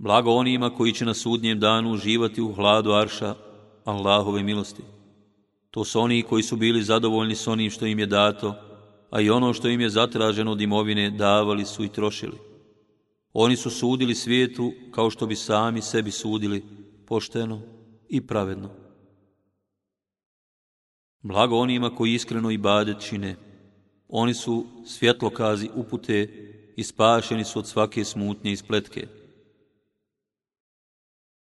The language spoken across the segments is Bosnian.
Blago onima koji će na sudnjem danu uživati u hladu Arša Allahove milosti. To su oni koji su bili zadovoljni s onim što im je dato, a i ono što im je zatraženo od imovine davali su i trošili. Oni su sudili svijetu kao što bi sami sebi sudili, pošteno i pravedno. Blago onima koji iskreno i bade čine. Oni su svjetlokazi upute i spašeni su od svake smutnje i spletke.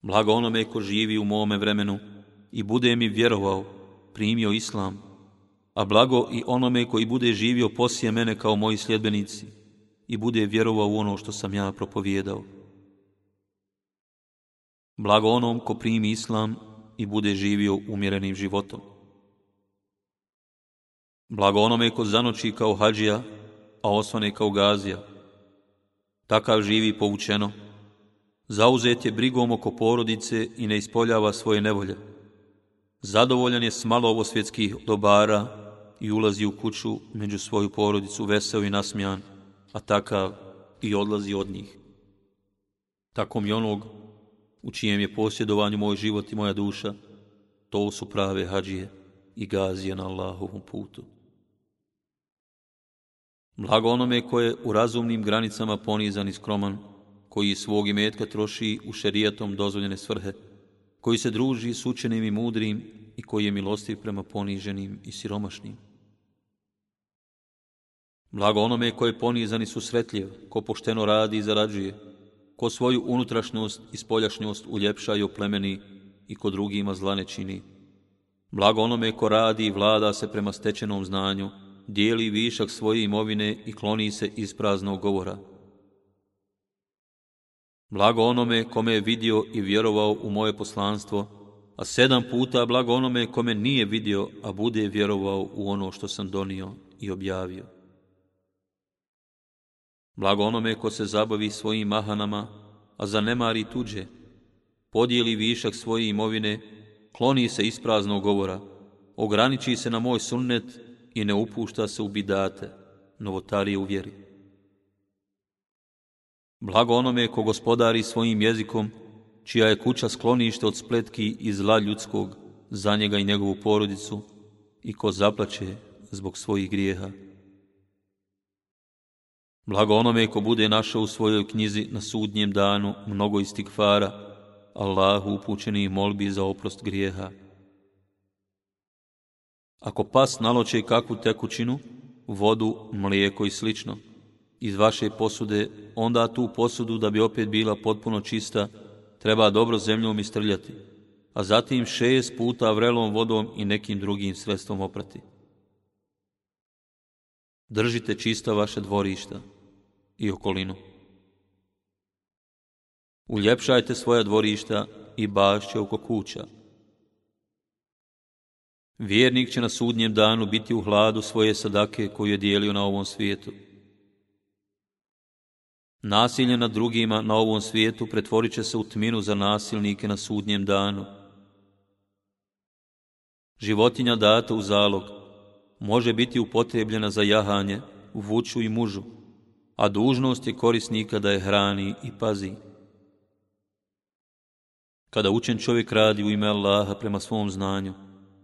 Blago onome ko živi u mome vremenu i bude mi vjerovao, primio islam, a blago i onome koji bude živio poslije mene kao moji sljedbenici i bude vjerovao u ono što sam ja propovijedao. Blago onom ko primi islam i bude živio umjerenim životom. Blago onome ko zanoči kao hađija, a osvane kao gazija. Takav živi povučeno, zauzet je brigom oko porodice i ne ispoljava svoje nevolje. Zadovoljan je s malo svjetskih dobara i ulazi u kuću među svoju porodicu veseo i nasmijan, a takav i odlazi od njih. Tako mi onog u čijem je posjedovanju moj život i moja duša, to su prave hađije i gazije na Allahovom putu. Blago onome koje u razumnim granicama ponizan i skroman, koji svog imetka troši u šerijatom dozvoljene svrhe, koji se druži s učenim i mudrim i koji je milostiv prema poniženim i siromašnim. Blago onome koje ponizan i susretljiv, ko pošteno radi i zarađuje, ko svoju unutrašnjost i spoljašnjost uljepša i oplemeni i ko drugima zla ne čini. Blago onome ko radi i vlada se prema stečenom znanju, dijeli višak svoje imovine i kloni se iz praznog govora. Blago onome kome je vidio i vjerovao u moje poslanstvo, a sedam puta blago onome kome nije vidio, a bude vjerovao u ono što sam donio i objavio. Blago onome ko se zabavi svojim mahanama, a zanemari tuđe, podijeli višak svoje imovine, kloni se iz praznog govora, ograniči se na moj sunnet i ne upušta se u bidate, novotarije u vjeri. Blago onome ko gospodari svojim jezikom, čija je kuća sklonište od spletki i zla ljudskog za njega i njegovu porodicu i ko zaplaće zbog svojih grijeha. Blago onome ko bude našao u svojoj knjizi na sudnjem danu mnogo istikfara, Allahu upućeni molbi za oprost grijeha. Ako pas naloče kakvu tekućinu, vodu, mlijeko i slično, iz vaše posude, onda tu posudu da bi opet bila potpuno čista, treba dobro zemljom istrljati, a zatim šest puta vrelom vodom i nekim drugim sredstvom oprati. Držite čista vaše dvorišta i okolinu. Uljepšajte svoja dvorišta i bašće oko kuća. Vjernik će na sudnjem danu biti u hladu svoje sadake koju je dijelio na ovom svijetu. Nasilje nad drugima na ovom svijetu pretvorit će se u tminu za nasilnike na sudnjem danu. Životinja data u zalog može biti upotrebljena za jahanje, vuču i mužu, a dužnost je korisnika da je hrani i pazi. Kada učen čovjek radi u ime Allaha prema svom znanju,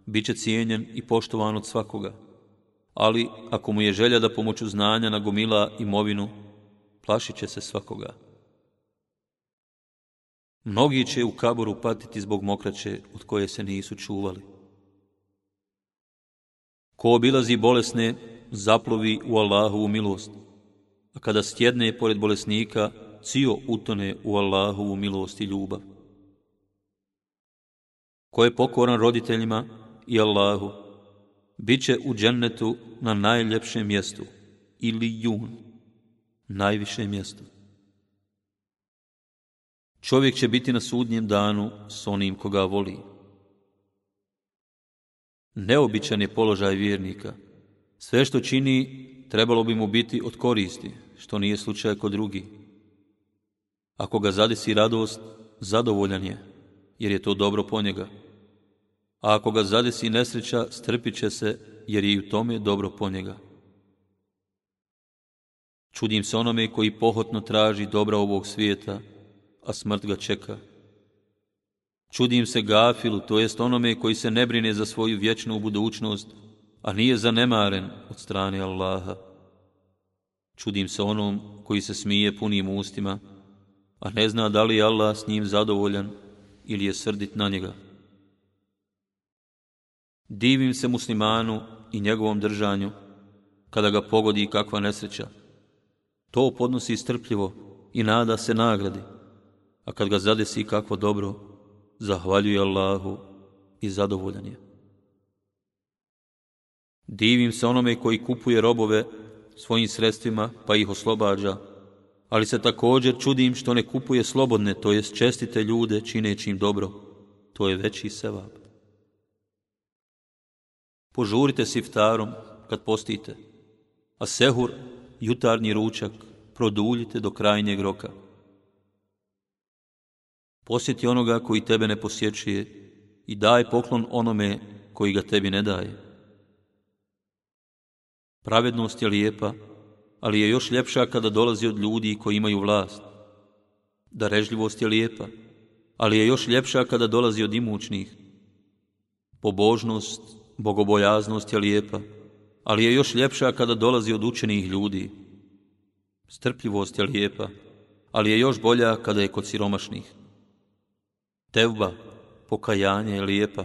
bit će cijenjen i poštovan od svakoga. Ali ako mu je želja da pomoću znanja nagomila imovinu, plašit će se svakoga. Mnogi će u kaboru patiti zbog mokraće od koje se nisu čuvali. Ko obilazi bolesne, zaplovi u Allahovu milost, a kada stjedne pored bolesnika, cio utone u Allahovu milost i ljubav. Ko je pokoran roditeljima i Allahu, bit će u džennetu na najljepšem mjestu, ili jun, najviše mjesto. Čovjek će biti na sudnjem danu s onim koga voli. Neobičan je položaj vjernika. Sve što čini trebalo bi mu biti od koristi, što nije slučaj kod drugi. Ako ga zadesi radost, zadovoljan je, jer je to dobro po njega. A ako ga zadesi nesreća, strpit će se, jer je i u tome dobro po njega. Čudim se onome koji pohotno traži dobra ovog svijeta, a smrt ga čeka. Čudim se gafilu, to jest onome koji se ne brine za svoju vječnu budućnost, a nije zanemaren od strane Allaha. Čudim se onom koji se smije punim ustima, a ne zna da li je Allah s njim zadovoljan ili je srdit na njega. Divim se muslimanu i njegovom držanju, kada ga pogodi kakva nesreća. To podnosi strpljivo i nada se nagradi, a kad ga zadesi kakvo dobro, zahvaljuje Allahu i zadovoljan je. Divim se onome koji kupuje robove svojim sredstvima pa ih oslobađa, ali se također čudim što ne kupuje slobodne, to jest čestite ljude čineći im dobro. To je veći sevab. Požurite s iftarom kad postite, a sehur, jutarnji ručak, produljite do krajnjeg roka. Posjeti onoga koji tebe ne posjećuje i daj poklon onome koji ga tebi ne daje. Pravednost je lijepa, ali je još ljepša kada dolazi od ljudi koji imaju vlast. Darežljivost je lijepa, ali je još ljepša kada dolazi od imućnih. Pobožnost, bogobojaznost je lijepa, ali je još ljepša kada dolazi od učenih ljudi. Strpljivost je lijepa, ali je još bolja kada je kod siromašnih. Tevba, pokajanje je lijepa,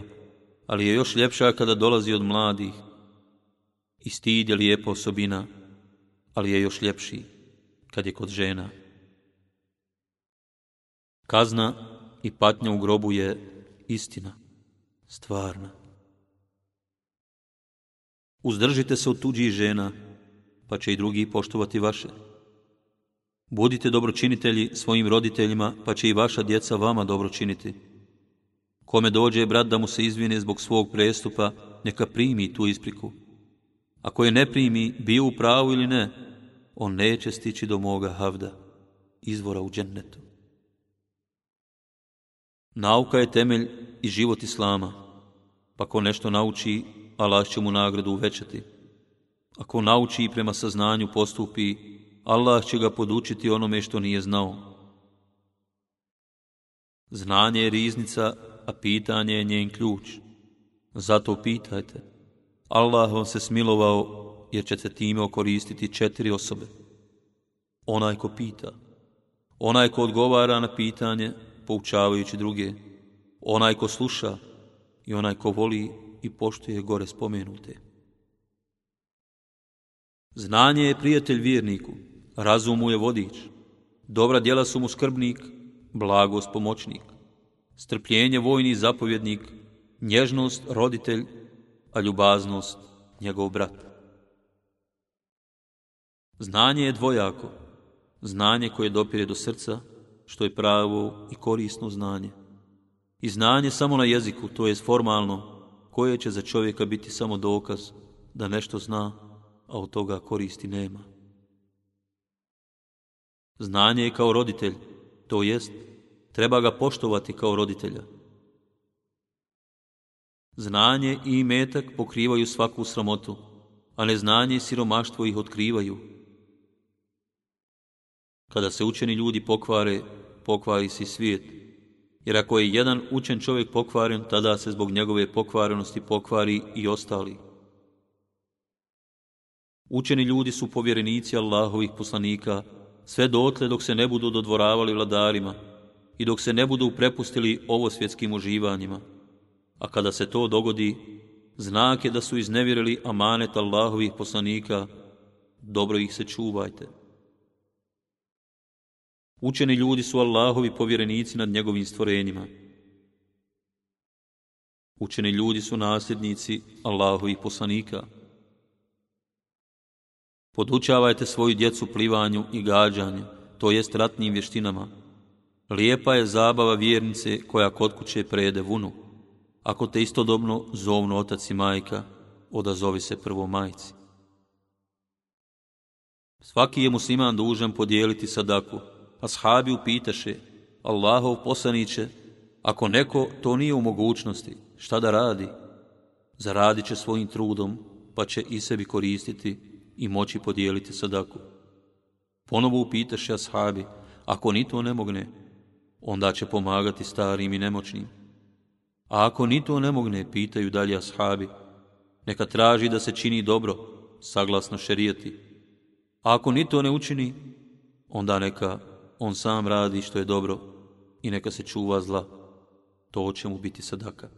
ali je još ljepša kada dolazi od mladih. I stid je lijepa osobina, ali je još ljepši kad je kod žena. Kazna i patnja u grobu je istina, stvarna. Uzdržite se od tuđih žena, pa će i drugi poštovati vaše. Budite dobročinitelji svojim roditeljima, pa će i vaša djeca vama dobročiniti. Kome dođe brat da mu se izvine zbog svog prestupa, neka primi tu ispriku. Ako je ne primi, bio u pravu ili ne, on neće stići do moga havda, izvora u džennetu. Nauka je temelj i život Islama, pa ko nešto nauči, Allah će mu nagradu uvećati. Ako nauči i prema saznanju postupi, Allah će ga podučiti onome što nije znao. Znanje je riznica, a pitanje je njen ključ. Zato pitajte. Allah vam se smilovao jer ćete time okoristiti četiri osobe. Onaj ko pita, onaj ko odgovara na pitanje, poučavajući druge, onaj ko sluša i onaj ko voli i poštuje gore spomenute. Znanje je prijatelj vjerniku, razum mu je vodič, dobra djela su mu skrbnik, blagost pomoćnik, strpljenje vojni zapovjednik, nježnost roditelj, a ljubaznost njegov brat. Znanje je dvojako, znanje koje dopire do srca, što je pravo i korisno znanje. I znanje samo na jeziku, to je formalno, koje će za čovjeka biti samo dokaz da nešto zna, a od toga koristi nema. Znanje je kao roditelj, to jest, treba ga poštovati kao roditelja. Znanje i imetak pokrivaju svaku sramotu, a neznanje i siromaštvo ih otkrivaju. Kada se učeni ljudi pokvare, pokvari se svijet. Jer ako je jedan učen čovjek pokvaren, tada se zbog njegove pokvarenosti pokvari i ostali. Učeni ljudi su povjerenici Allahovih poslanika, sve dotle dok se ne budu dodvoravali vladarima i dok se ne budu prepustili ovosvjetskim uživanjima. A kada se to dogodi, znak je da su iznevjerili amanet Allahovih poslanika, dobro ih se čuvajte. Učeni ljudi su Allahovi povjerenici nad njegovim stvorenjima. Učeni ljudi su nasljednici Allahovih poslanika. Podučavajte svoju djecu plivanju i gađanju, to jest ratnim vještinama. Lijepa je zabava vjernice koja kod kuće prejede vunu. Ako te istodobno zovnu otac i majka, odazovi se prvo majci. Svaki je musliman dužan podijeliti sadaku, ashabi upitaše, Allahov poslaniće, ako neko to nije u mogućnosti, šta da radi? Zaradit će svojim trudom, pa će i sebi koristiti i moći podijeliti sadaku. Ponovo upitaše ashabi, ako ni to ne mogne, onda će pomagati starim i nemoćnim. A ako ni to ne mogne, pitaju dalje ashabi, neka traži da se čini dobro, saglasno šerijeti. A ako ni to ne učini, onda neka on sam radi što je dobro i neka se čuva zla. To će mu biti sadaka.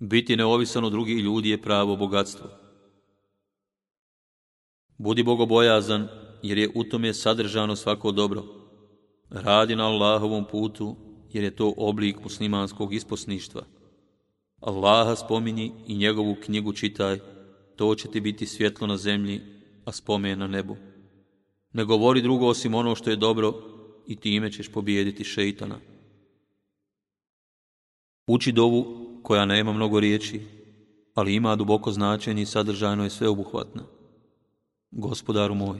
Biti neovisan od drugih ljudi je pravo bogatstvo. Budi bogobojazan, jer je u tome sadržano svako dobro. Radi na Allahovom putu, jer je to oblik muslimanskog isposništva. Allaha spominji i njegovu knjigu čitaj, to će ti biti svjetlo na zemlji, a spomen na nebu. Ne govori drugo osim ono što je dobro i time ćeš pobijediti šeitana. Uči dovu koja nema mnogo riječi, ali ima duboko značenje i sadržajno je sveobuhvatna. Gospodaru moj,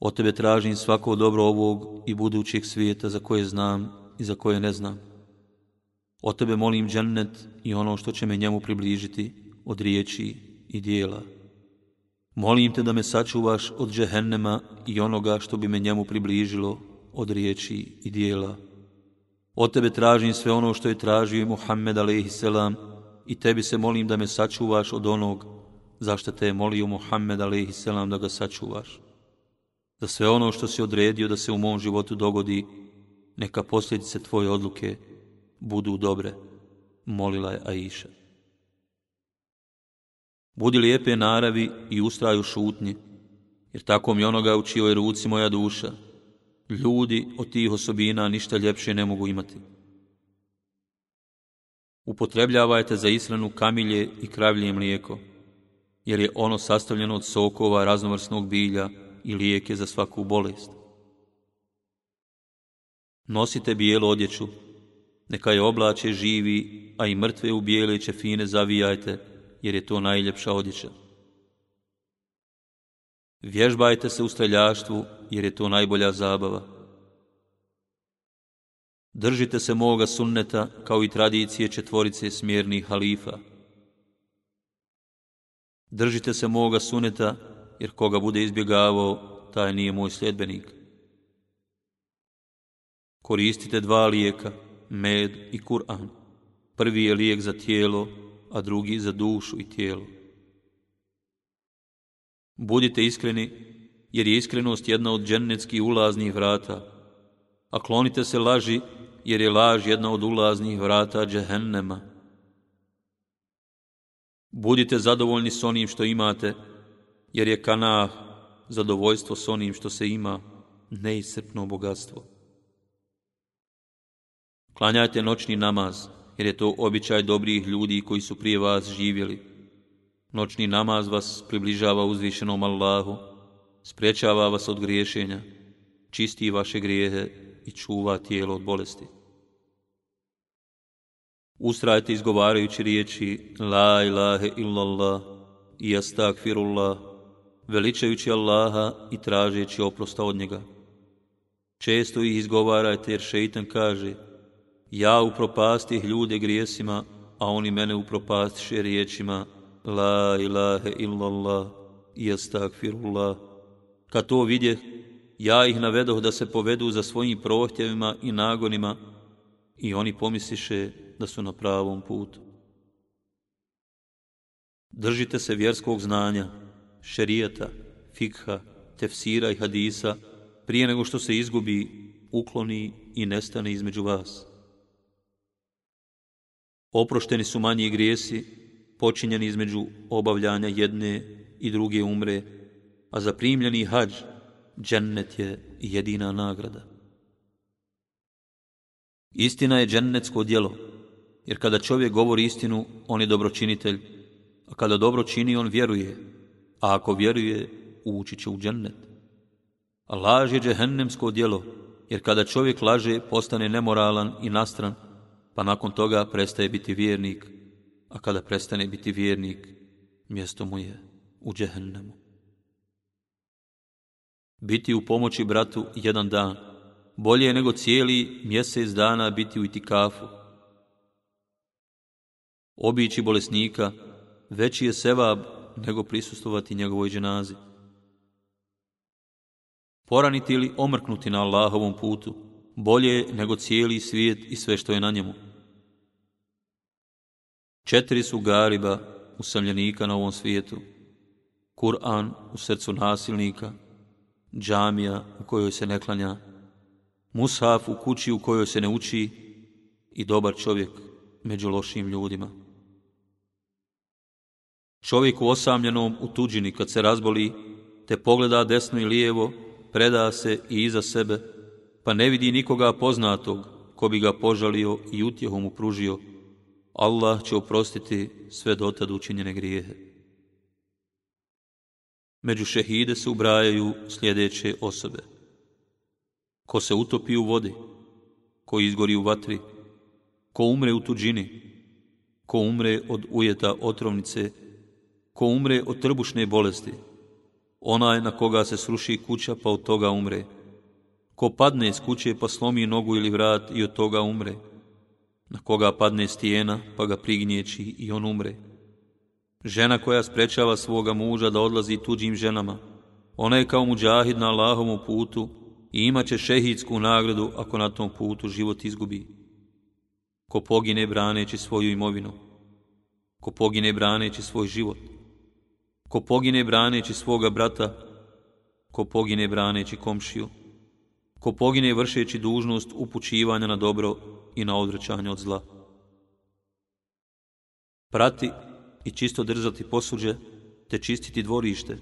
od tebe tražim svako dobro ovog i budućeg svijeta za koje znam i za koje ne znam. Od tebe molim džennet i ono što će me njemu približiti od riječi i dijela. Molim te da me sačuvaš od džehennema i onoga što bi me njemu približilo od riječi i dijela. Od tebe tražim sve ono što je tražio i Muhammed a.s. i tebi se molim da me sačuvaš od onog zašto te je molio Muhammed a.s. da ga sačuvaš. Da sve ono što si odredio da se u mom životu dogodi, neka posljedice tvoje odluke budu dobre, molila je Aisha. Budi lijepe naravi i ustraju šutnji, jer tako mi onoga u čijoj ruci moja duša, Ljudi od tih osobina ništa ljepše ne mogu imati. Upotrebljavajte za isranu kamilje i kravlje mlijeko, jer je ono sastavljeno od sokova raznovrsnog bilja i lijeke za svaku bolest. Nosite bijelu odjeću, neka je oblače živi, a i mrtve u bijele čefine zavijajte, jer je to najljepša odjeća. Vježbajte se u streljaštvu, jer je to najbolja zabava. Držite se moga sunneta, kao i tradicije četvorice smjernih halifa. Držite se moga sunneta, jer koga bude izbjegavao, taj nije moj sljedbenik. Koristite dva lijeka, med i Kur'an. Prvi je lijek za tijelo, a drugi za dušu i tijelo. Budite iskreni, jer je iskrenost jedna od džennetskih ulaznih vrata, a klonite se laži, jer je laž jedna od ulaznih vrata džehennema. Budite zadovoljni s onim što imate, jer je kanah zadovoljstvo s onim što se ima, neisrpno bogatstvo. Klanjajte noćni namaz, jer je to običaj dobrih ljudi koji su prije vas živjeli. Noćni namaz vas približava uzvišenom Allahu, sprečava vas od griješenja, čisti vaše grijehe i čuva tijelo od bolesti. Ustrajte izgovarajući riječi La ilahe illallah i astagfirullah, veličajući Allaha i tražeći oprosta od njega. Često ih izgovarajte jer šeitan kaže Ja upropastih ljude grijesima, a oni mene upropastiše riječima La ilahe illallah i astagfirullah. Kad to vidje, ja ih navedoh da se povedu za svojim prohtjevima i nagonima i oni pomisliše da su na pravom putu. Držite se vjerskog znanja, šerijeta, fikha, tefsira i hadisa prije nego što se izgubi, ukloni i nestane između vas. Oprošteni su manji grijesi počinjeni između obavljanja jedne i druge umre, a za primljeni hađ džennet je jedina nagrada. Istina je džennetsko djelo, jer kada čovjek govori istinu, on je dobročinitelj, a kada dobro čini, on vjeruje, a ako vjeruje, ući će u džennet. A laž je džehennemsko djelo, jer kada čovjek laže, postane nemoralan i nastran, pa nakon toga prestaje biti vjernik, a kada prestane biti vjernik, mjesto mu je u džehennemu. Biti u pomoći bratu jedan dan, bolje je nego cijeli mjesec dana biti u itikafu. Obići bolesnika, veći je sevab nego prisustovati njegovoj dženazi. Poraniti ili omrknuti na Allahovom putu, bolje nego cijeli svijet i sve što je na njemu. Četiri su gariba usamljenika na ovom svijetu. Kur'an u srcu nasilnika, džamija u kojoj se ne klanja, mushaf u kući u kojoj se ne uči i dobar čovjek među lošim ljudima. Čovjek u osamljenom u tuđini kad se razboli, te pogleda desno i lijevo, preda se i iza sebe, pa ne vidi nikoga poznatog ko bi ga požalio i utjehom upružio, Allah će oprostiti sve dotad učinjene grijehe. Među šehide se ubrajaju sljedeće osobe. Ko se utopi u vodi, ko izgori u vatri, ko umre u tuđini, ko umre od ujeta otrovnice, ko umre od trbušne bolesti, onaj na koga se sruši kuća pa od toga umre, ko padne iz kuće pa slomi nogu ili vrat i od toga umre, na koga padne stijena pa ga prignječi i on umre. Žena koja sprečava svoga muža da odlazi tuđim ženama, ona je kao muđahid na Allahomu putu i imaće šehidsku nagradu ako na tom putu život izgubi. Ko pogine braneći svoju imovinu, ko pogine braneći svoj život, ko pogine braneći svoga brata, ko pogine braneći komšiju, ko pogine vršeći dužnost upućivanja na dobro i na odvraćanje od zla. Prati i čisto držati posuđe, te čistiti dvorište,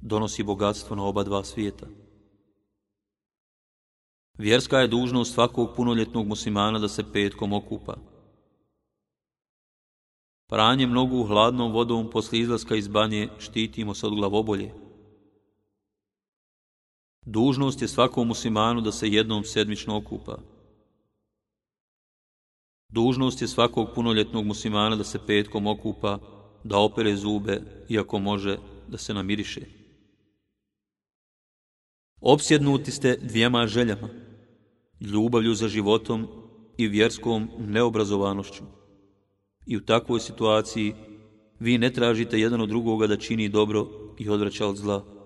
donosi bogatstvo na oba dva svijeta. Vjerska je dužnost svakog punoljetnog muslimana da se petkom okupa. Pranje mnogu hladnom vodom posle izlaska iz banje štitimo se od glavobolje. Dužnost je svakom muslimanu da se jednom sedmično okupa. Dužnost je svakog punoljetnog muslimana da se petkom okupa, da opere zube, iako može da se namiriše. Opsjednuti ste dvijema željama, ljubavlju za životom i vjerskom neobrazovanošću. I u takvoj situaciji vi ne tražite jedan od drugoga da čini dobro i odvraća od zla.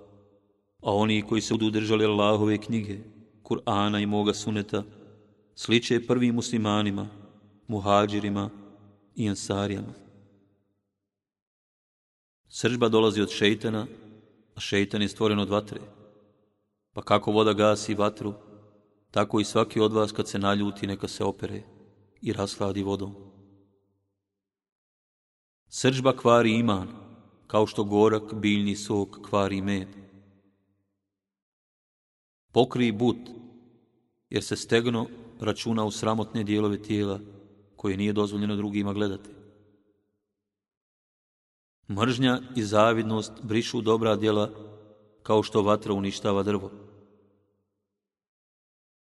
A oni koji se budu držali Allahove knjige, Kur'ana i moga suneta, sliče prvim muslimanima, muhađirima i ansarijama. Sržba dolazi od šeitana, a šeitan je stvoren od vatre. Pa kako voda gasi vatru, tako i svaki od vas kad se naljuti neka se opere i rasladi vodom. Sržba kvari iman, kao što gorak biljni sok kvari med. Pokri but, jer se stegno računa u sramotne dijelove tijela koje nije dozvoljeno drugima gledati. Mržnja i zavidnost brišu dobra djela kao što vatra uništava drvo.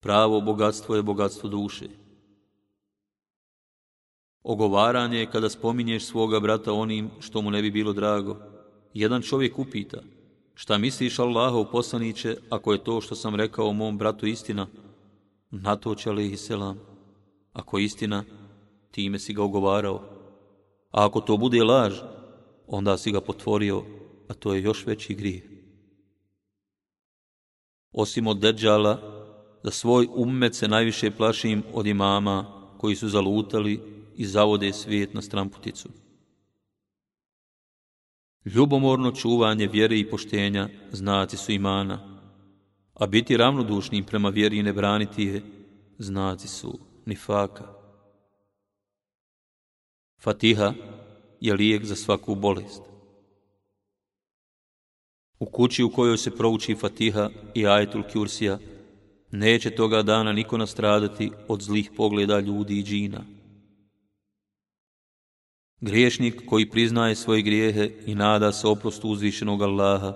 Pravo bogatstvo je bogatstvo duše. Ogovaranje je kada spominješ svoga brata onim što mu ne bi bilo drago. Jedan čovjek upita, šta misliš Allahov poslaniće ako je to što sam rekao mom bratu istina? Na to će li selam. Ako istina, time si ga ogovarao. A ako to bude laž, onda si ga potvorio, a to je još veći grijeh. Osim od deđala, za svoj ummet se najviše plašim od imama koji su zalutali i zavode svijet na stramputicu. Ljubomorno čuvanje vjere i poštenja znaci su imana, a biti ravnodušnim prema vjeri i ne braniti je znaci su nifaka. Fatiha je lijek za svaku bolest. U kući u kojoj se prouči Fatiha i Ajetul Kursija, neće toga dana niko nastradati od zlih pogleda ljudi i džina. Griješnik koji priznaje svoje grijehe i nada se oprostu uzvišenog Allaha,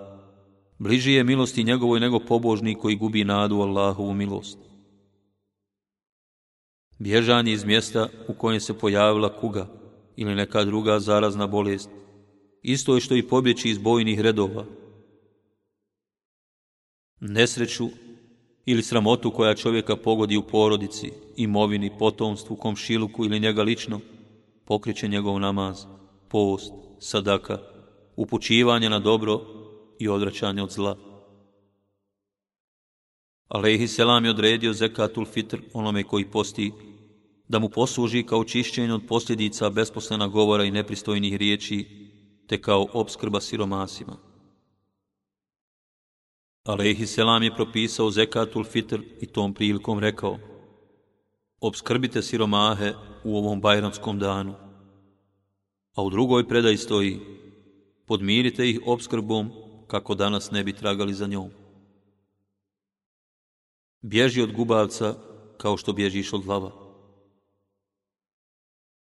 bliži je milosti njegovoj nego pobožnik koji gubi nadu Allahovu milost. Bježanje iz mjesta u kojem se pojavila kuga, ili neka druga zarazna bolest, isto je što i pobjeći iz bojnih redova. Nesreću ili sramotu koja čovjeka pogodi u porodici, imovini, potomstvu, komšiluku ili njega lično, pokriće njegov namaz, post, sadaka, upućivanje na dobro i odvraćanje od zla. Alehi selam je odredio zekatul fitr onome koji posti, da mu posluži kao čišćenje od posljedica besposlena govora i nepristojnih riječi, te kao obskrba siromasima. Alehi selam je propisao zekatul fitr i tom prilikom rekao, obskrbite siromahe u ovom bajramskom danu. A u drugoj predaj stoji, podmirite ih obskrbom kako danas ne bi tragali za njom. Bježi od gubavca kao što bježiš od lava.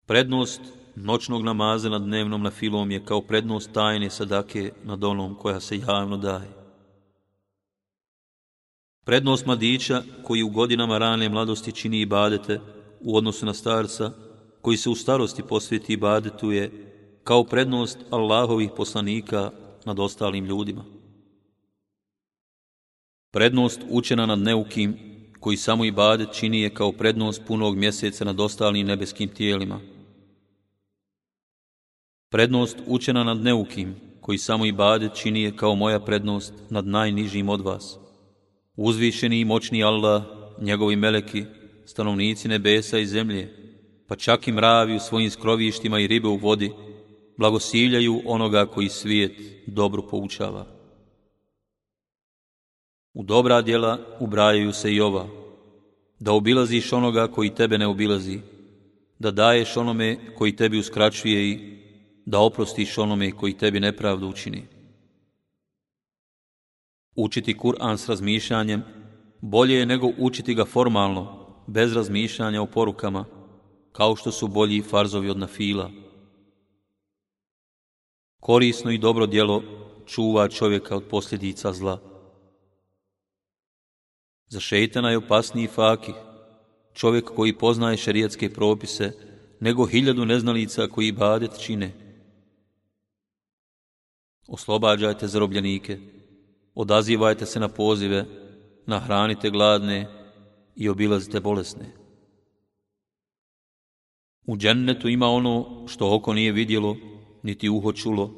Prednost noćnog namaza nad dnevnom na filom je kao prednost tajne sadake nad onom koja se javno daje. Prednost mladića koji u godinama rane mladosti čini ibadete u odnosu na starca koji se u starosti posvjeti ibadetu je kao prednost Allahovih poslanika nad ostalim ljudima. Prednost učena nad neukim, koji samo ibadet čini je kao prednost punog mjeseca nad ostalim nebeskim tijelima. Prednost učena nad neukim, koji samo ibadet čini je kao moja prednost nad najnižim od vas. Uzvišeni i moćni Allah, njegovi meleki, stanovnici nebesa i zemlje, pa čak i mravi u svojim skrovištima i ribe u vodi, blagosiljaju onoga koji svijet dobro poučava. U dobra djela ubrajaju se i ova, da obilaziš onoga koji tebe ne obilazi, da daješ onome koji tebi uskraćuje i da oprostiš onome koji tebi nepravdu učini. Učiti Kur'an s razmišljanjem bolje je nego učiti ga formalno, bez razmišljanja o porukama, kao što su bolji farzovi od nafila. Korisno i dobro djelo čuva čovjeka od posljedica zla. Za šeitana je opasniji faki, čovjek koji poznaje šerijetske propise, nego hiljadu neznalica koji badet čine. Oslobađajte zarobljenike, odazivajte se na pozive, nahranite gladne i obilazite bolesne. U džennetu ima ono što oko nije vidjelo, niti uho čulo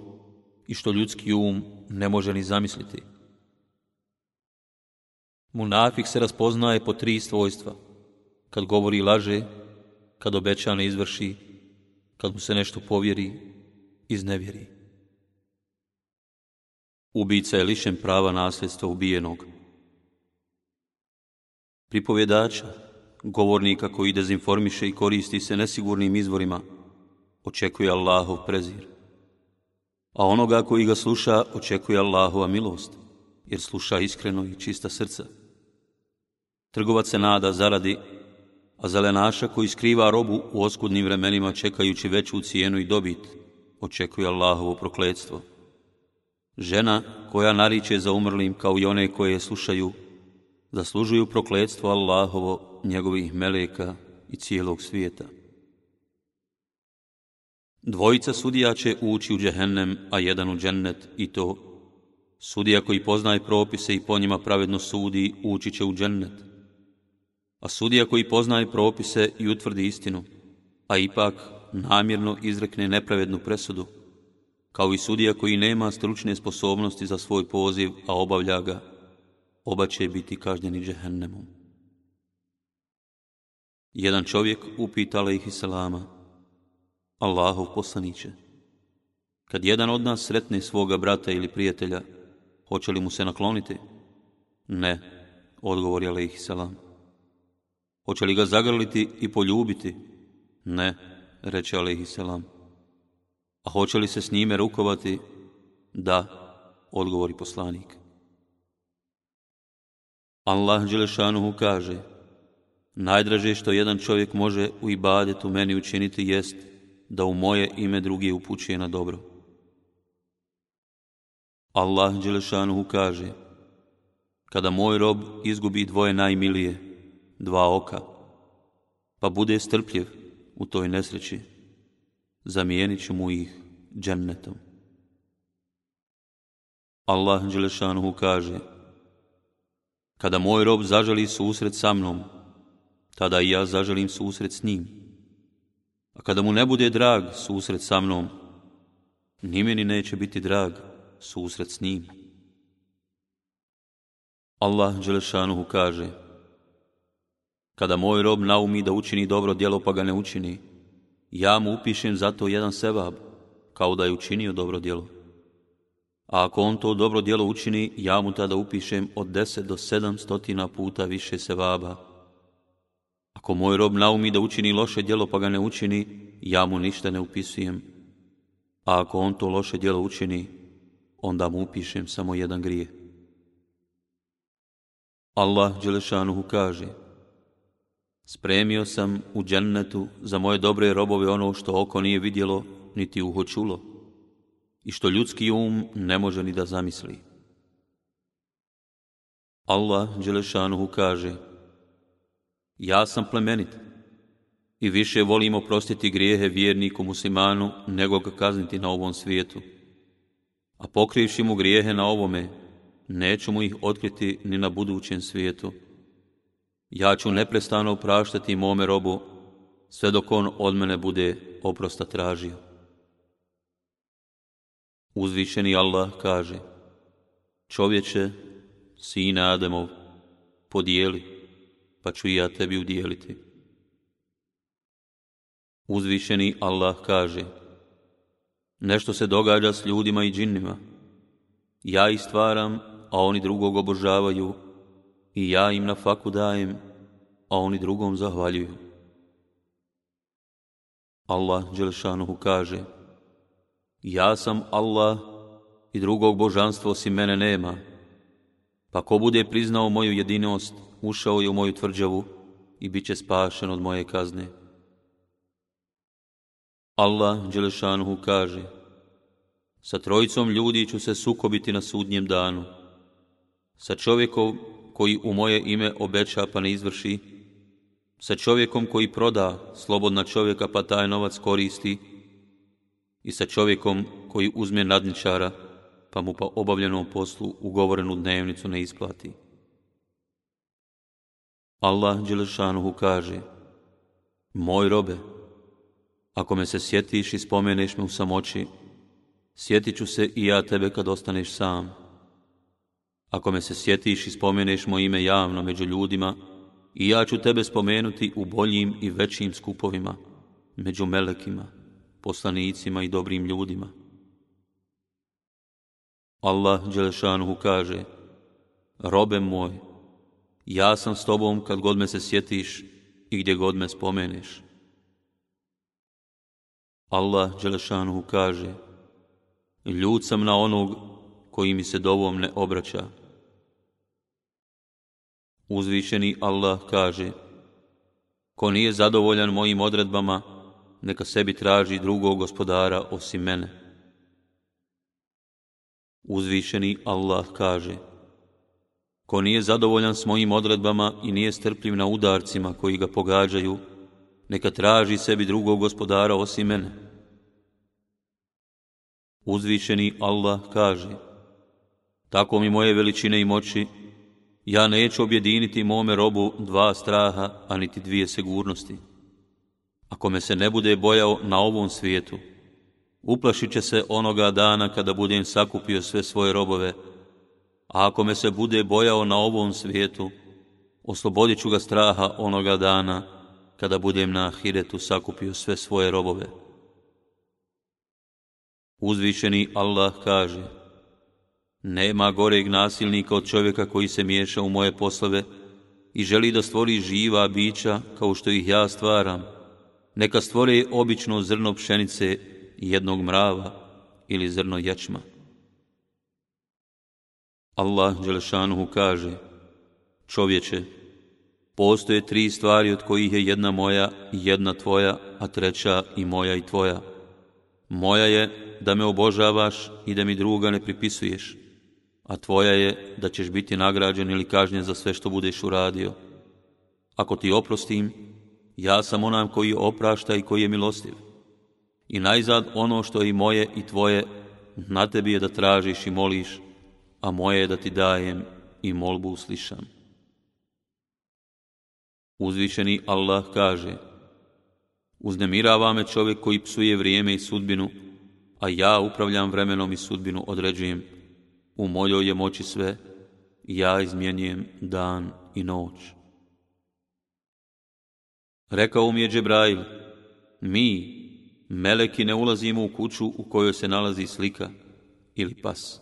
i što ljudski um ne može ni zamisliti. Munafik se raspoznaje po tri svojstva. Kad govori laže, kad obeća ne izvrši, kad mu se nešto povjeri, iznevjeri. Ubica je lišen prava nasljedstva ubijenog. Pripovjedača, govornika koji dezinformiše i koristi se nesigurnim izvorima, očekuje Allahov prezir. A onoga koji ga sluša, očekuje Allahova milost, jer sluša iskreno i čista srca. Trgovac se nada zaradi, a zelenaša koji skriva robu u oskudnim vremenima čekajući veću cijenu i dobit, očekuje Allahovo prokledstvo. Žena koja nariče za umrlim kao i one koje slušaju, zaslužuju prokledstvo Allahovo, njegovih meleka i cijelog svijeta. Dvojica sudija će ući u džehennem, a jedan u džennet i to. Sudija koji poznaje propise i po njima pravedno sudi, ući će u džennet. A sudija koji poznaje propise i utvrdi istinu, a ipak namjerno izrekne nepravednu presudu, kao i sudija koji nema stručne sposobnosti za svoj poziv, a obavlja ga, oba će biti kažnjeni džehennemom. Jedan čovjek upitala ih Islama, Allahov poslaniće. Kad jedan od nas sretne svoga brata ili prijatelja, hoće li mu se nakloniti? Ne, odgovori alaihi Selam. Hoće li ga zagrliti i poljubiti? Ne, reče alaihi Selam A hoće li se s njime rukovati? Da, odgovori poslanik. Allah Đelešanuhu kaže, najdraže što jedan čovjek može u ibadetu meni učiniti jest da u moje ime drugi upućuje na dobro. Allah Đelešanuhu kaže, kada moj rob izgubi dvoje najmilije, dva oka, pa bude strpljiv u toj nesreći, zamijenit ću mu ih džennetom. Allah Đelešanuhu kaže, kada moj rob zaželi susret sa mnom, tada i ja zaželim susret s njim. A kada mu ne bude drag susret sa mnom, ni meni neće biti drag susret s njim. Allah Đelešanuhu kaže Kada moj rob naumi da učini dobro djelo pa ga ne učini, ja mu upišem zato jedan sevab, kao da je učinio dobro djelo. A ako on to dobro djelo učini, ja mu tada upišem od deset do sedam stotina puta više sevaba. Ako moj rob naumi da učini loše djelo pa ga ne učini, ja mu ništa ne upisujem. A ako on to loše djelo učini, onda mu upišem samo jedan grije. Allah Đelešanuhu kaže Spremio sam u džennetu za moje dobre robove ono što oko nije vidjelo, niti uho čulo, i što ljudski um ne može ni da zamisli. Allah Đelešanuhu kaže Ja sam plemenit i više volim oprostiti grijehe vjerniku muslimanu nego ga kazniti na ovom svijetu. A pokrivši mu grijehe na ovome, neću mu ih otkriti ni na budućem svijetu. Ja ću neprestano praštati mome robu, sve dok on od mene bude oprosta tražio. Uzvišeni Allah kaže, čovječe, sine Ademov, podijeli, pa ću i ja tebi udjeliti. Uzvišeni Allah kaže, nešto se događa s ljudima i džinnima. Ja ih stvaram, a oni drugog obožavaju, i ja im na faku dajem, a oni drugom zahvaljuju. Allah Đelešanuhu kaže, Ja sam Allah i drugog božanstva osim mene nema, pa ko bude priznao moju jedinost, ušao je u moju tvrđavu i bit će spašen od moje kazne. Allah Đelešanuhu kaže, Sa trojicom ljudi ću se sukobiti na sudnjem danu. Sa čovjekom koji u moje ime obeća pa ne izvrši, sa čovjekom koji proda slobodna čovjeka pa taj novac koristi i sa čovjekom koji uzme nadničara pa mu pa obavljenom poslu ugovorenu dnevnicu ne isplati. Allah Đelešanuhu kaže Moj robe, ako me se sjetiš i spomeneš me u samoći, sjetit ću se i ja tebe kad ostaneš sam. Ako me se sjetiš i spomeneš moje ime javno među ljudima, i ja ću tebe spomenuti u boljim i većim skupovima, među melekima, poslanicima i dobrim ljudima. Allah Đelešanuhu kaže, robe moj, ja sam s tobom kad god me se sjetiš i gdje god me spomeneš. Allah Đelešanuhu kaže, ljud sam na onog koji mi se dovom ne obraća. Uzvišeni Allah kaže, ko nije zadovoljan mojim odredbama, neka sebi traži drugog gospodara osim mene. Uzvišeni Allah kaže, ko nije zadovoljan s mojim odredbama i nije strpljiv na udarcima koji ga pogađaju, neka traži sebi drugog gospodara osim mene. Uzvišeni Allah kaže, tako mi moje veličine i moći, ja neću objediniti mome robu dva straha, a niti dvije sigurnosti. Ako me se ne bude bojao na ovom svijetu, uplašit će se onoga dana kada budem sakupio sve svoje robove, a ako me se bude bojao na ovom svijetu, oslobodit ću ga straha onoga dana kada budem na ahiretu sakupio sve svoje robove. Uzvišeni Allah kaže, Nema goreg nasilnika od čovjeka koji se miješa u moje poslove i želi da stvori živa bića kao što ih ja stvaram. Neka stvori obično zrno pšenice jednog mrava ili zrno jačma. Allah Đelešanuhu kaže, čovječe, postoje tri stvari od kojih je jedna moja i jedna tvoja, a treća i moja i tvoja. Moja je da me obožavaš i da mi druga ne pripisuješ a tvoja je da ćeš biti nagrađen ili kažnjen za sve što budeš uradio. Ako ti oprostim, ja sam onam koji oprašta i koji je milostiv. I najzad ono što je i moje i tvoje, na tebi je da tražiš i moliš, a moje je da ti dajem i molbu uslišam. Uzvišeni Allah kaže, uznemirava me čovjek koji psuje vrijeme i sudbinu, a ja upravljam vremenom i sudbinu određujem, u mojoj je moći sve ja izmjenjujem dan i noć. Rekao mi je Džebrail, mi, meleki, ne ulazimo u kuću u kojoj se nalazi slika ili pas.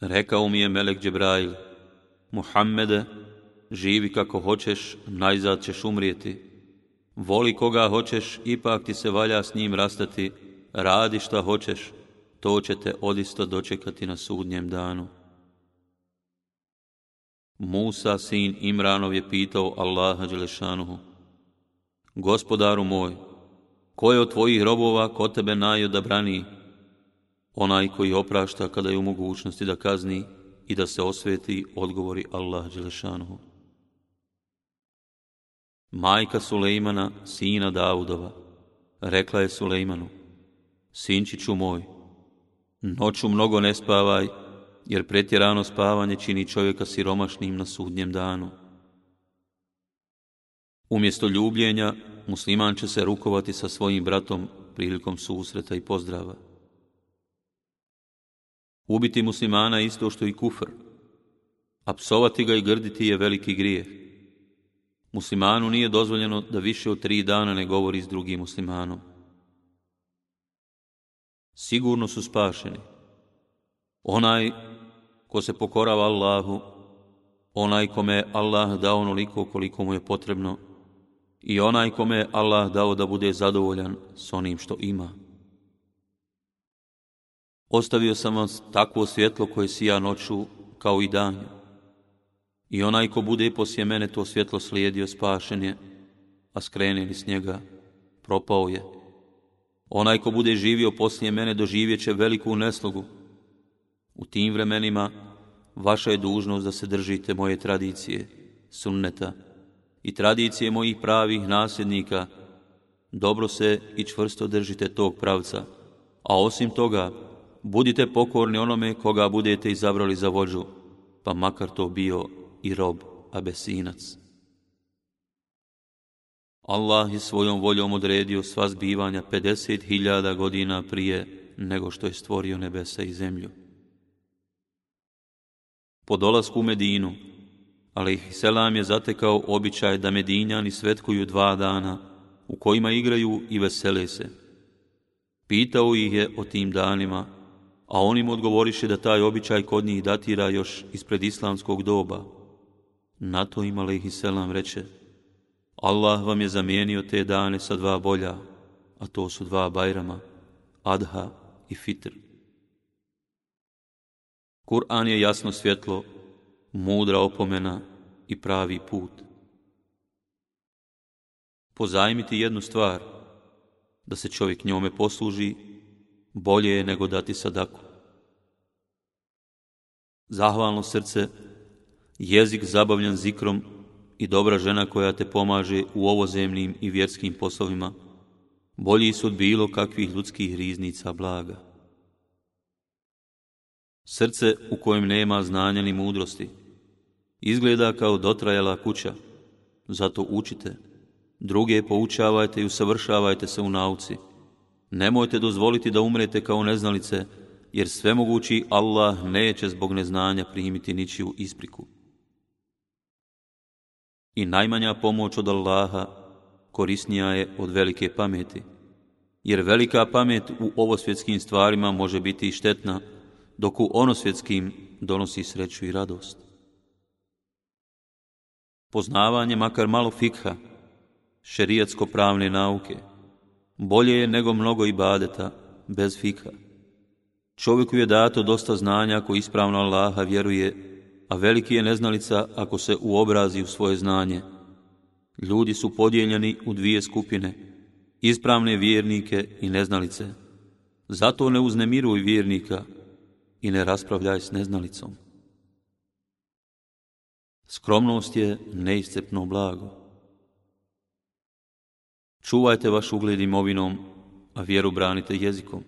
Rekao mi je melek Džebrail, Muhammede, živi kako hoćeš, najzad ćeš umrijeti. Voli koga hoćeš, ipak ti se valja s njim rastati, radi šta hoćeš, to ćete odisto dočekati na sudnjem danu. Musa, sin Imranov, je pitao Allaha Đelešanuhu, Gospodaru moj, ko je od tvojih robova ko tebe najo? Onaj koji oprašta kada je u mogućnosti da kazni i da se osveti, odgovori Allah Đelešanuhu. Majka Sulejmana, sina Davudova, rekla je Sulejmanu, Sinčiću moj, Mhm. noću mnogo ne spavaj, jer pretjerano spavanje čini čovjeka siromašnim na sudnjem danu. Umjesto ljubljenja, musliman će se rukovati sa svojim bratom prilikom susreta i pozdrava. Ubiti muslimana isto što i kufr, a psovati ga i grditi je veliki grijeh. Muslimanu nije dozvoljeno da više od tri dana ne govori s drugim muslimanom. Sigurno su spašeni. Onaj ko se pokorava Allahu, onaj kome je Allah dao onoliko koliko mu je potrebno i onaj kome je Allah dao da bude zadovoljan s onim što ima. Ostavio sam vam takvo svjetlo koje sija noću kao i danju. I onaj ko bude poslije mene to svjetlo slijedio spašen je, a skrenili s njega propao je. Onaj ko bude živio poslije mene doživjet će veliku neslogu. U tim vremenima vaša je dužnost da se držite moje tradicije, sunneta i tradicije mojih pravih nasljednika. Dobro se i čvrsto držite tog pravca. A osim toga, budite pokorni onome koga budete izabrali za vođu, pa makar to bio i rob abesinac. Allah je svojom voljom odredio sva zbivanja 50.000 godina prije nego što je stvorio nebesa i zemlju. Po dolasku u Medinu, ali Selam je zatekao običaj da Medinjani svetkuju dva dana, u kojima igraju i vesele se. Pitao ih je o tim danima, a on im odgovoriše da taj običaj kod njih datira još ispred islamskog doba. Na to im Aleyhisselam reče, Allah vam je zamijenio te dane sa dva bolja, a to su dva bajrama, Adha i Fitr. Kur'an je jasno svjetlo, mudra opomena i pravi put. Pozajmiti jednu stvar, da se čovjek njome posluži, bolje je nego dati sadaku. Zahvalno srce, jezik zabavljan zikrom i dobra žena koja te pomaže u ovozemnim i vjerskim poslovima, bolji su od bilo kakvih ljudskih riznica blaga. Srce u kojem nema znanja ni mudrosti, izgleda kao dotrajala kuća, zato učite, druge poučavajte i usavršavajte se u nauci. Nemojte dozvoliti da umrete kao neznalice, jer svemogući Allah neće zbog neznanja primiti ničiju ispriku. I najmanja pomoć od Allaha korisnija je od velike pameti, jer velika pamet u ovosvjetskim stvarima može biti i štetna, dok u onosvjetskim donosi sreću i radost. Poznavanje makar malo fikha, šerijatsko-pravne nauke, bolje je nego mnogo ibadeta bez fikha. Čovjeku je dato dosta znanja ako ispravno Allaha vjeruje a veliki je neznalica ako se uobrazi u svoje znanje. Ljudi su podijeljeni u dvije skupine, ispravne vjernike i neznalice. Zato ne uznemiruj vjernika i ne raspravljaj s neznalicom. Skromnost je neiscepno blago. Čuvajte vaš ugled imovinom, a vjeru branite jezikom.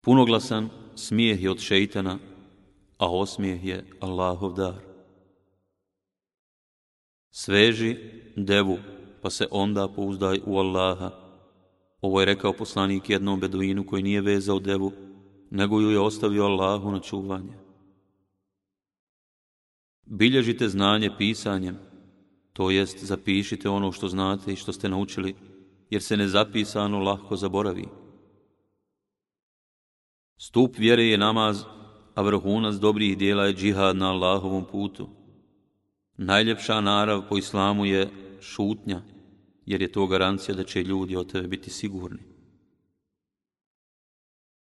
Punoglasan smijeh je od šeitana, a osmijeh je Allahov dar. Sveži devu, pa se onda pouzdaj u Allaha. Ovo je rekao poslanik jednom beduinu koji nije vezao devu, nego ju je ostavio Allahu na čuvanje. Bilježite znanje pisanjem, to jest zapišite ono što znate i što ste naučili, jer se nezapisano lahko zaboravi. Stup vjere je namaz, a vrhunac dobrih dijela je džihad na Allahovom putu. Najljepša narav po islamu je šutnja, jer je to garancija da će ljudi od tebe biti sigurni.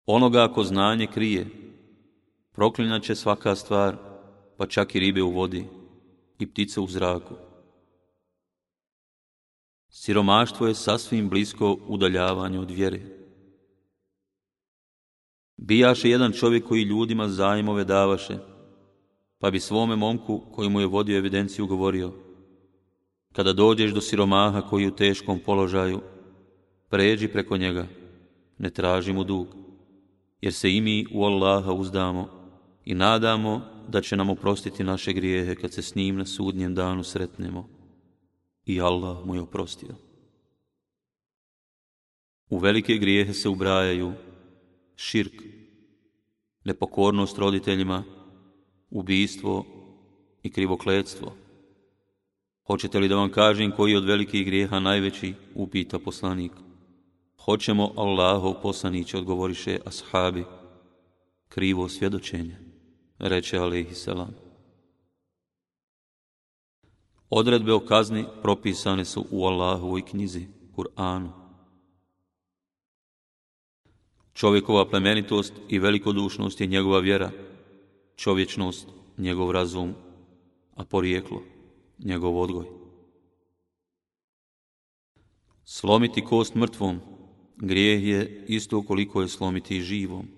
Onoga ako znanje krije, proklinat će svaka stvar, pa čak i ribe u vodi i ptice u zraku. Siromaštvo je sasvim blisko udaljavanju od vjere. Bijaše jedan čovjek koji ljudima zajmove davaše, pa bi svome momku koji mu je vodio evidenciju govorio Kada dođeš do siromaha koji je u teškom položaju, pređi preko njega, ne traži mu dug, jer se i mi u Allaha uzdamo i nadamo da će nam oprostiti naše grijehe kad se s njim na sudnjem danu sretnemo. I Allah mu je oprostio. U velike grijehe se ubrajaju širk, nepokornost roditeljima, ubijstvo i krivokledstvo. Hoćete li da vam kažem koji od velikih grijeha najveći, upita poslanik. Hoćemo Allahov poslaniće, odgovoriše ashabi. Krivo svjedočenje, reče alaihi selam. Odredbe o kazni propisane su u Allahovoj knjizi, Kur'anu. Čovjekova plemenitost i velikodušnost je njegova vjera, čovječnost njegov razum, a porijeklo njegov odgoj. Slomiti kost mrtvom, grijeh je isto koliko je slomiti živom.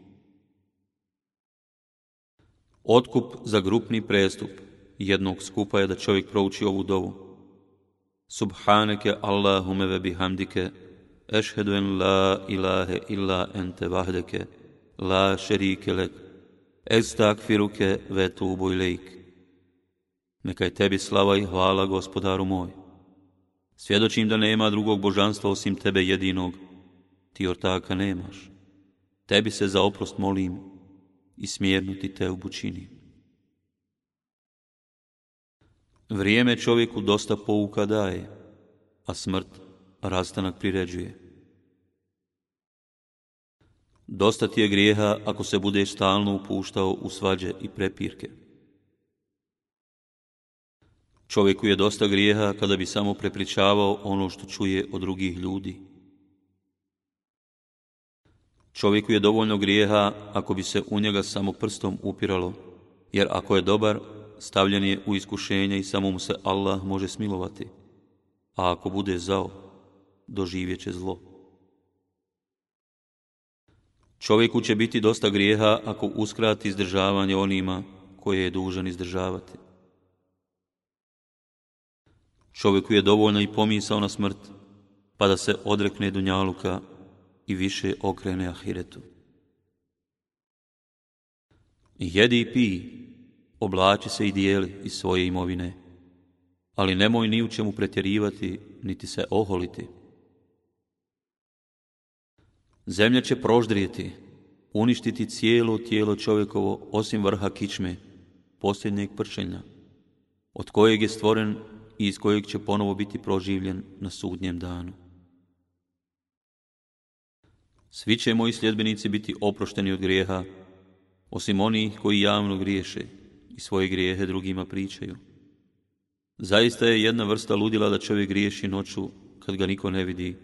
Otkup za grupni prestup jednog skupa je da čovjek prouči ovu dovu. Subhaneke Allahume ve bihamdike, ešhedu en la ilahe illa ente vahdeke, la šerike lek, estakfiruke ve tubu ilejk. Neka je tebi slava i hvala, gospodaru moj. Svjedočim da nema drugog božanstva osim tebe jedinog. Ti ortaka nemaš. Tebi se za oprost molim i smjernuti te u bučini. Vrijeme čovjeku dosta pouka daje, a smrt rastanak priređuje. Dosta ti je grijeha ako se budeš stalno upuštao u svađe i prepirke. Čovjeku je dosta grijeha kada bi samo prepričavao ono što čuje od drugih ljudi. Čovjeku je dovoljno grijeha ako bi se u njega samo prstom upiralo, jer ako je dobar, stavljen je u iskušenje i samo mu se Allah može smilovati, a ako bude zao, doživjet će zlo. Čovjeku će biti dosta grijeha ako uskrati izdržavanje onima koje je dužan izdržavati. Čovjeku je dovoljno i pomisao na smrt, pa da se odrekne Dunjaluka i više okrene Ahiretu. Jedi i pij, oblači se i dijeli iz svoje imovine, ali nemoj ni u čemu pretjerivati, niti se oholiti. Zemlja će proždrijeti, uništiti cijelo tijelo čovjekovo, osim vrha kičme, posljednjeg pršenja, od kojeg je stvoren i iz kojeg će ponovo biti proživljen na sudnjem danu. Svi će moji sljedbenici biti oprošteni od grijeha, osim onih koji javno griješe i svoje grijehe drugima pričaju. Zaista je jedna vrsta ludila da čovjek griješi noću kad ga niko ne vidi,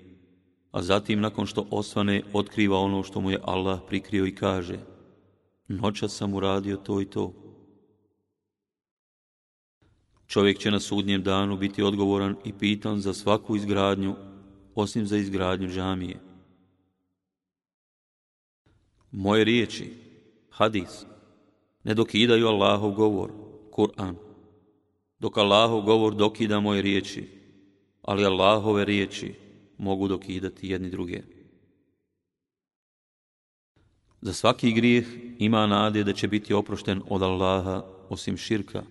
a zatim nakon što osvane otkriva ono što mu je Allah prikrio i kaže Noća sam uradio to i to. Čovjek će na sudnjem danu biti odgovoran i pitan za svaku izgradnju, osim za izgradnju džamije. Moje riječi, hadis, ne dokidaju Allahov govor, Kur'an. Dok Allahov govor dokida moje riječi, ali Allahove riječi mogu dokidati jedni druge. Za svaki grijeh ima nade da će biti oprošten od Allaha, osim širka,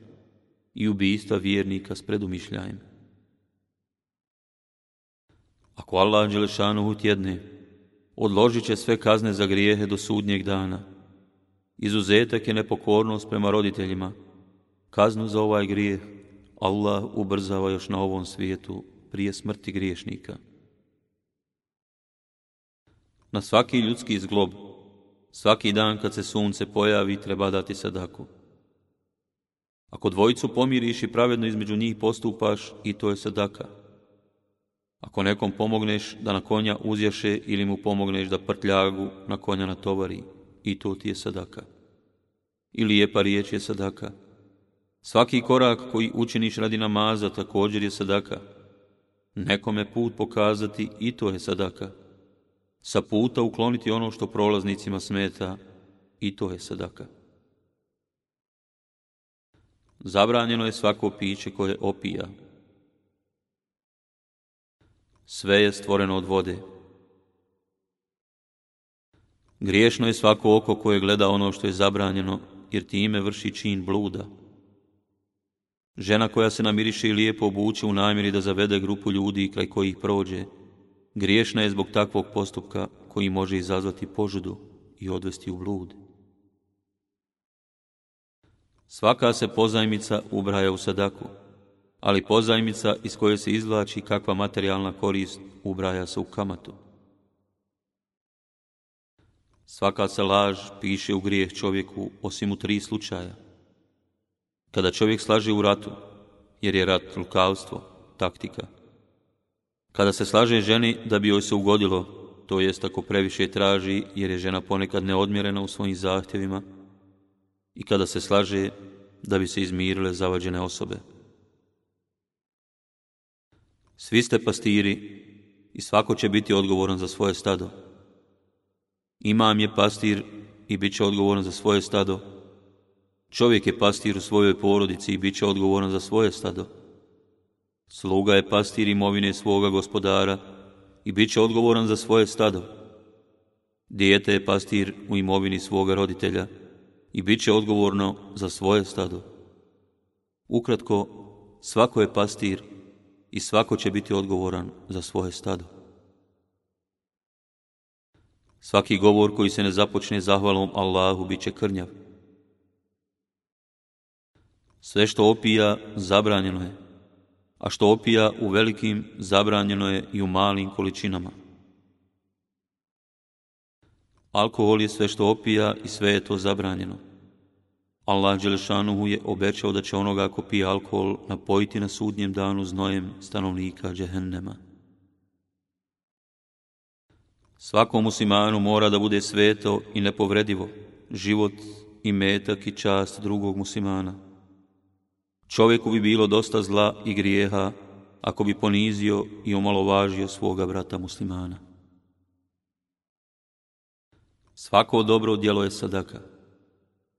i ubijstva vjernika s predumišljajem. Ako Allah Đelešanu utjedne, odložit će sve kazne za grijehe do sudnjeg dana Izuzetak je nepokornost prema roditeljima. Kaznu za ovaj grijeh Allah ubrzava još na ovom svijetu prije smrti griješnika. Na svaki ljudski zglob, svaki dan kad se sunce pojavi, treba dati sadaku. Ako dvojicu pomiriš i pravedno između njih postupaš, i to je sadaka. Ako nekom pomogneš da na konja uzješe ili mu pomogneš da prtljagu na konja natovari, i to ti je sadaka. I lijepa riječ je sadaka. Svaki korak koji učiniš radi namaza također je sadaka. Nekome put pokazati i to je sadaka. Sa puta ukloniti ono što prolaznicima smeta i to je sadaka. Zabranjeno je svako piće koje opija. Sve je stvoreno od vode. Griješno je svako oko koje gleda ono što je zabranjeno, jer time vrši čin bluda. Žena koja se namiriše i lijepo obuče u namjeri da zavede grupu ljudi kraj kojih prođe, griješna je zbog takvog postupka koji može izazvati požudu i odvesti u blud. Svaka se pozajmica ubraja u sadaku, ali pozajmica iz koje se izvlači kakva materijalna korist ubraja se u kamatu. Svaka se laž piše u grijeh čovjeku osim u tri slučaja. Kada čovjek slaže u ratu, jer je rat lukavstvo, taktika. Kada se slaže ženi da bi joj se ugodilo, to jest ako previše traži, jer je žena ponekad neodmjerena u svojim zahtjevima, i kada se slaže da bi se izmirile zavađene osobe. Svi ste pastiri i svako će biti odgovoran za svoje stado. Imam je pastir i bit će odgovoran za svoje stado. Čovjek je pastir u svojoj porodici i bit će odgovoran za svoje stado. Sluga je pastir imovine svoga gospodara i bit će odgovoran za svoje stado. Dijete je pastir u imovini svoga roditelja i bit će odgovorno za svoje stado. Ukratko, svako je pastir i svako će biti odgovoran za svoje stado. Svaki govor koji se ne započne zahvalom Allahu bit će krnjav. Sve što opija zabranjeno je, a što opija u velikim zabranjeno je i u malim količinama. Alkohol je sve što opija i sve je to zabranjeno. Allah Đelešanuhu je obećao da će onoga ko pije alkohol napojiti na sudnjem danu znojem stanovnika Džehennema. Svakom muslimanu mora da bude sveto i nepovredivo, život i metak i čast drugog muslimana. Čovjeku bi bilo dosta zla i grijeha ako bi ponizio i omalovažio svoga brata muslimana. Svako dobro djelo je sadaka.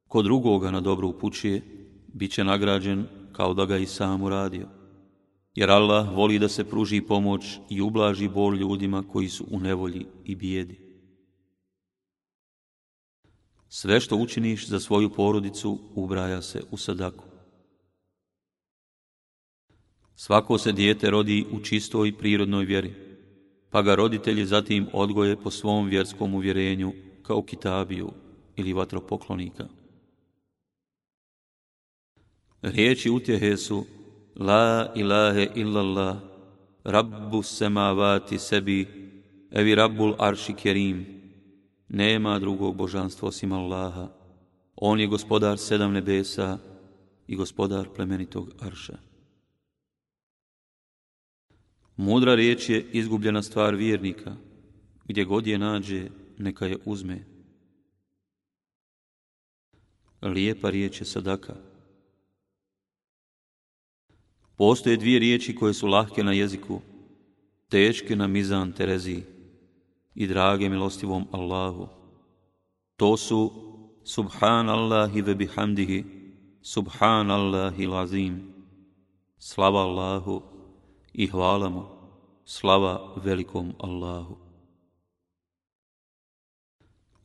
Ko drugoga na dobro upućuje, bit će nagrađen kao da ga i sam uradio. Jer Allah voli da se pruži pomoć i ublaži bol ljudima koji su u nevolji i bijedi. Sve što učiniš za svoju porodicu ubraja se u sadaku. Svako se dijete rodi u čistoj prirodnoj vjeri, pa ga roditelji zatim odgoje po svom vjerskom uvjerenju kao kitabiju ili vatropoklonika. Riječi utjehe su La ilahe illallah, Rabbu semavati sebi, evi Rabbul arši kerim. Nema drugog božanstva osim Allaha. On je gospodar sedam nebesa i gospodar plemenitog arša. Mudra riječ je izgubljena stvar vjernika. Gdje god je nađe, neka je uzme. Lijepa riječ je sadaka. Postoje dvije riječi koje su lahke na jeziku, teške na mizan Terezi i drage milostivom Allahu. To su Subhanallahi ve bihamdihi, Subhanallahi lazim. Slava Allahu i hvala mu, slava velikom Allahu.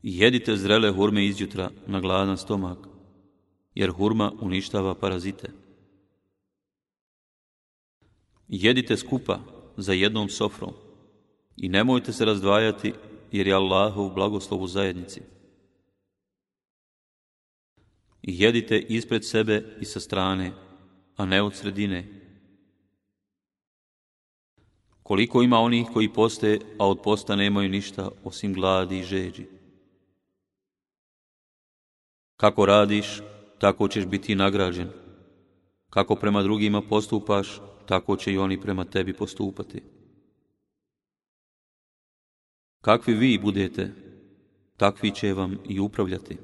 Jedite zrele hurme izjutra na gladan stomak, jer hurma uništava parazite. Jedite skupa za jednom sofrom i nemojte se razdvajati jer je Allahov blagoslov u zajednici. jedite ispred sebe i sa strane, a ne od sredine. Koliko ima onih koji poste, a od posta nemaju ništa osim gladi i žeđi. Kako radiš, tako ćeš biti nagrađen. Kako prema drugima postupaš, tako će i oni prema tebi postupati. Kakvi vi budete, takvi će vam i upravljati.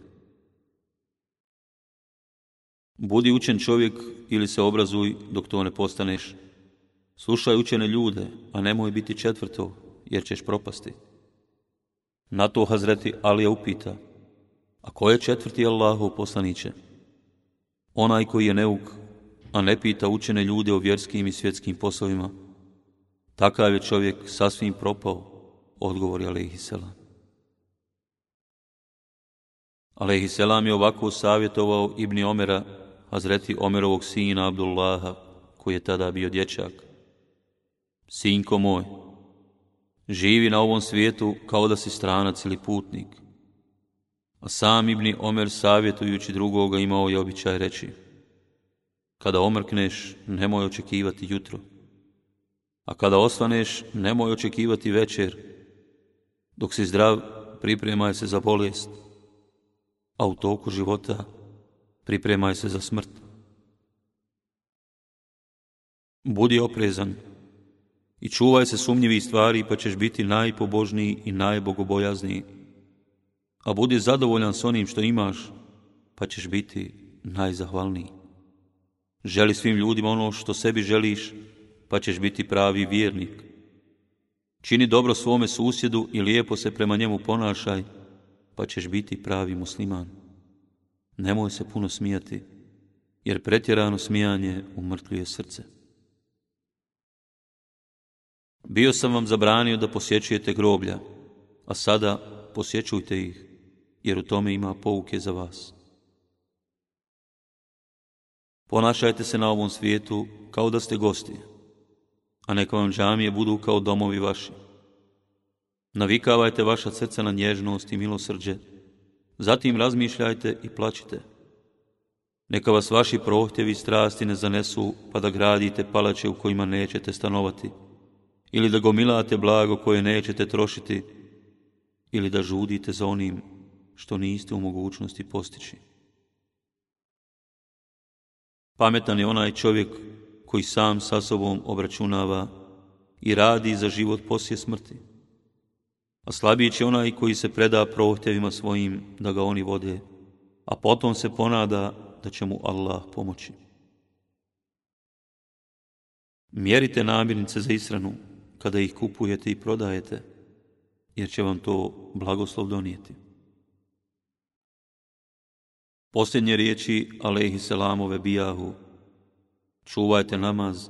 Budi učen čovjek ili se obrazuj dok to ne postaneš. Slušaj učene ljude, a nemoj biti četvrtog, jer ćeš propasti. Na to Hazreti Alija upita, a ko je četvrti Allahov poslaniće? Onaj koji je neuk, a ne pita učene ljude o vjerskim i svjetskim poslovima. Takav je čovjek sasvim propao, odgovori Aleyhisselam. Aleyhisselam je ovako savjetovao Ibni Omera, Hazreti Omerovog sina Abdullaha, koji je tada bio dječak. Sinko moj, živi na ovom svijetu kao da si stranac ili putnik. A sam Ibni Omer savjetujući drugoga imao je običaj reći Kada omrkneš, nemoj očekivati jutro. A kada osvaneš, nemoj očekivati večer. Dok si zdrav, pripremaj se za bolest. A u toku života, pripremaj se za smrt. Budi oprezan i čuvaj se sumnjivi stvari, pa ćeš biti najpobožniji i najbogobojazniji. A budi zadovoljan s onim što imaš, pa ćeš biti najzahvalniji. Želi svim ljudima ono što sebi želiš, pa ćeš biti pravi vjernik. Čini dobro svome susjedu i lijepo se prema njemu ponašaj, pa ćeš biti pravi musliman. Nemoj se puno smijati, jer pretjerano smijanje umrtljuje srce. Bio sam vam zabranio da posjećujete groblja, a sada posjećujte ih, jer u tome ima pouke za vas. Ponašajte se na ovom svijetu kao da ste gosti, a neka vam džamije budu kao domovi vaši. Navikavajte vaša srca na nježnost i milosrđe, zatim razmišljajte i plaćite. Neka vas vaši prohtjevi i strasti ne zanesu pa da gradite palače u kojima nećete stanovati, ili da gomilate blago koje nećete trošiti, ili da žudite za onim što niste u mogućnosti postići. Pametan je onaj čovjek koji sam sa sobom obračunava i radi za život poslije smrti. A slabiji će onaj koji se preda prohtjevima svojim da ga oni vode, a potom se ponada da će mu Allah pomoći. Mjerite namirnice za isranu kada ih kupujete i prodajete, jer će vam to blagoslov donijeti. Posljednje riječi, alaihi selamove bijahu, čuvajte namaz